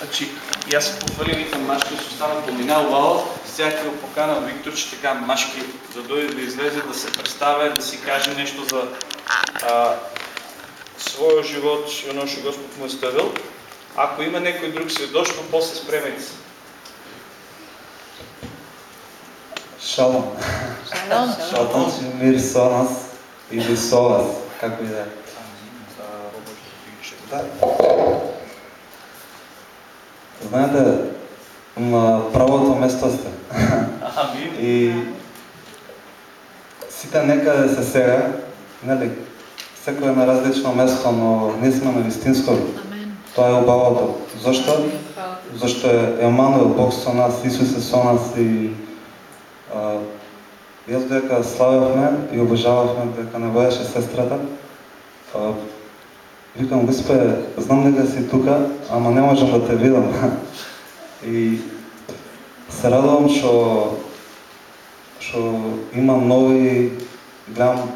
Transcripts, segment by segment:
Значи, јас се пофалив, викам Машки, се остана поминал вало, сега ќе го поканам Виктор, че така Машки да дојде да излезе, да се представя, да си каже нешто за а, својот живот и оно што Господ му е ставил. Ако има некој друг сведоштво, после спремете се. Шалом. Шалом. Шалом, мир со нас или со вас, како и да е. Да. Знаете, на правото место сте. И сите некаде се сега, нели? Секој е на различно место, но ние сме на вистинско. Амен. Тоа е убавото. Зошто? Зашто е Емануел, Бог со нас, Исус е со нас и а, јас дека славевме и обожававме дека не водеше сестрата. А, викам, Господе, знам дека си тука, ама не можам да те видам. и се радувам што што имам нови, гледам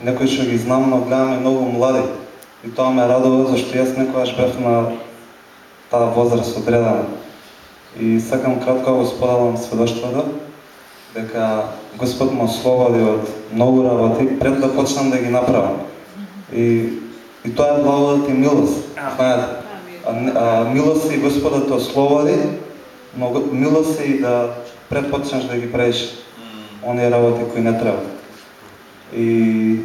некои што ги знам, но гледам и многу млади. И тоа ме радува, зашто јас некогаш бев на таа возраст одредена. И сакам кратко да го споделам сведоштвото, дека Господ ме ослободи од многу работи пред да почнам да ги направам. И, и тоа е благодат и милост. Знаете, милост и Господа те ослободи, но милост и да пред почнеш да ги правиш оние работи кои не треба. И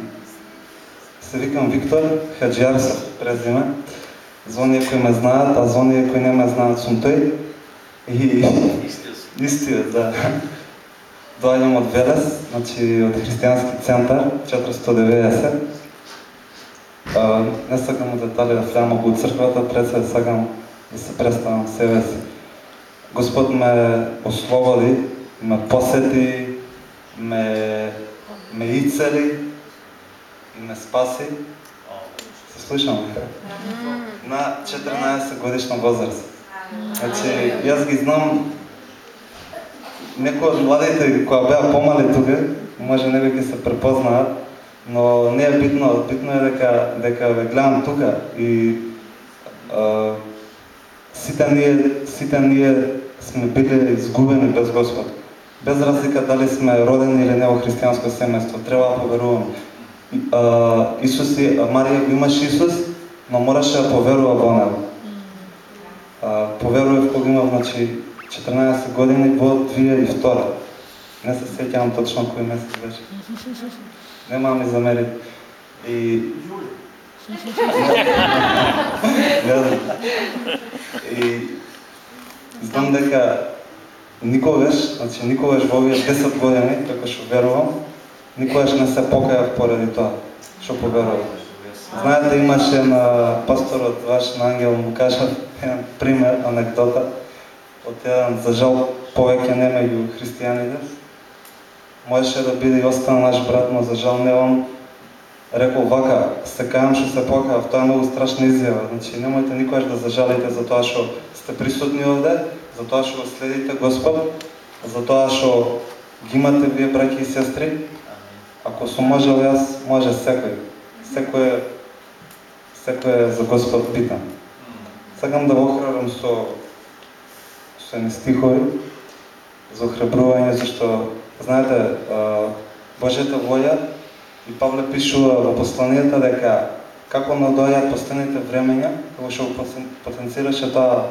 се викам Виктор Хаджиарсов презиме. За оние кои ме знаат, а за оние кои не ме знаат сум тој. И истиот, да. Доаѓам од Велес, значи од христијански центар 490. А, не сакам од детали да влеам околу црквата, пред се сакам да се представам себе си. Господ ме ослободи, ме посети, ме, ме ицели и ме спаси. Се слушам. На 14 годишна возраст. Значи, јас ги знам некои од младите кои беа помали тука, може не би ги се препознаат, но не е битно, битно е дека дека ве гледам тука и а, сите ние сите ние сме биле изгубени без Господ. Без разлика дали сме родени или не во христијанско семејство, треба да поверуваме. А, Исус и Марија го имаше Исус, но мораше да поверува во него. А, поверував кога имав, значи, 14 години во 2002. Не се сеќавам точно кој месец беше. Нема мами ми замери. И... Не знам. И знам дека никогаш, значи никогаш во овие 10 години, како што верувам, никогаш не се покајав поради тоа, што поверував. Знаете, имаше на пасторот ваш на Ангел му кажа еден пример, анекдота, од еден, за жал, повеќе не меѓу христијаните. Можеше да биде и остана наш брат, но за жал не он рекол вака, се кајам што се покајав, тоа е многу страшна изјава. Значи, немојте никогаш да зажалите за тоа што сте присутни овде, за тоа што го следите Господ, за тоа што ги имате вие браќи и сестри. Ако сум можел јас, може секој. Секој е секој е за Господ питан. Сакам да го охрабрам со со ни стихови за охрабрување, зашто знаете, а, Божјата волја и Павле пишува во посланијата дека како надојат последните времења, како што го потенцираше тоа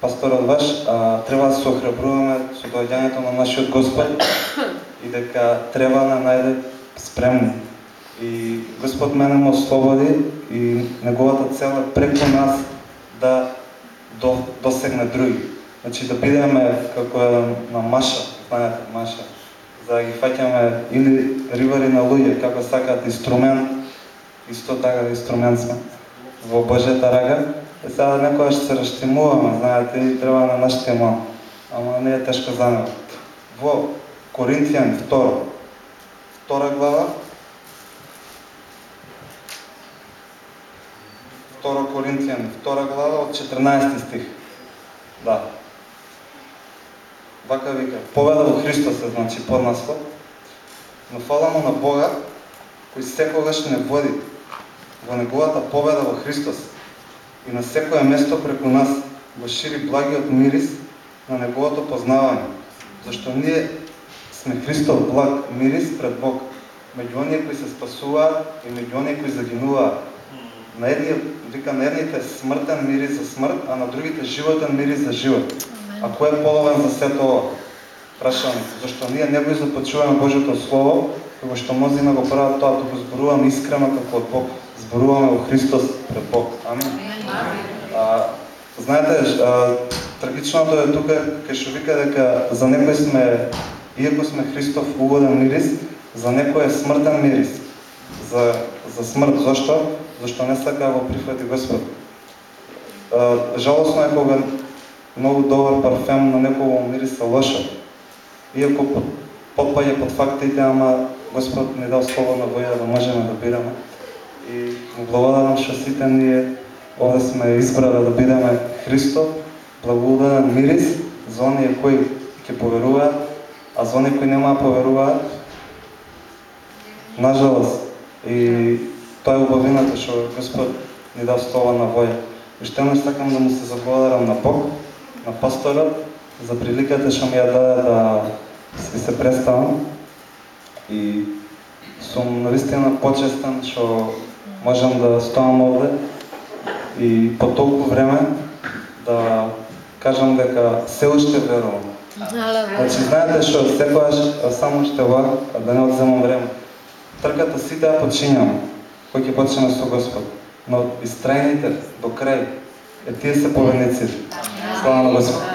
пасторот ваш, треба да се охрабруваме со доаѓањето на нашиот Господ и дека треба да најде спремни. И Господ мене му ослободи и неговата цел е преку нас да до, досегне други. Значи да бидеме како еден на маша, знаете, маша, за да ги фаќаме или рибари на луѓе, како сакаат инструмент, исто така да инструмент сме во Божјата рага. Е сега што се раштимуваме, знаете, и треба на нашите ман. Ама не е тешко за него. Во Коринтијан 2, втора глава, 2 Коринтијан, 2 глава од 14 стих. Да. Вака вика, победа во Христос е значи поднаслов, но фала му на Бога, кој секогаш не води во неговата победа во Христос и на секое место преку нас го шири благиот мирис на неговото познавање. Зашто ние сме Христов благ мирис пред Бог, меѓу оние кои се спасуваат и меѓу оние кои загинуваат. На едни, вика, на едните смртен мирис за смрт, а на другите животен мирис за живот. А кој е половен за сето ова? Прашам, зашто ние не го изопачуваме Божјото Слово, кога што мнозина го прават тоа, туку зборуваме искрено како од Бог, зборуваме во Христос пред Бог. Амин. А, знаете, а, трагичното е тука, кај што вика дека за некој сме, иако сме Христов угоден мирис, за некој е смртен мирис. За, за смрт. Зошто? Зашто не сака да го прифати Господ. А, жалосно е кога многу добар парфем на некој мириса лоша. Иако под, под фактите, ама Господ ни дал слободна воја да можеме да бираме. И му благодарам што сите ние овде сме избрали да бидеме Христов, благодарен мирис за оние кои ќе поверуваат, а за оние кои нема да поверуваат, нажалост, и тоа е убавината што Господ ни дал слободна воја. Уште еднаш сакам да му се заблагодарам на Бог, на пасторот, за приликата што ми ја даде да си се представам и сум навистина почестен што можам да стоам овде и по толку време да кажам дека се уште верувам. Значи, знаете што, секојаш а, само ще ова, да не одземам време. Трката сите ја почињам, кој ќе почне со Господ. Но истрајните до крај, Ti se povenici. Slava Gospod.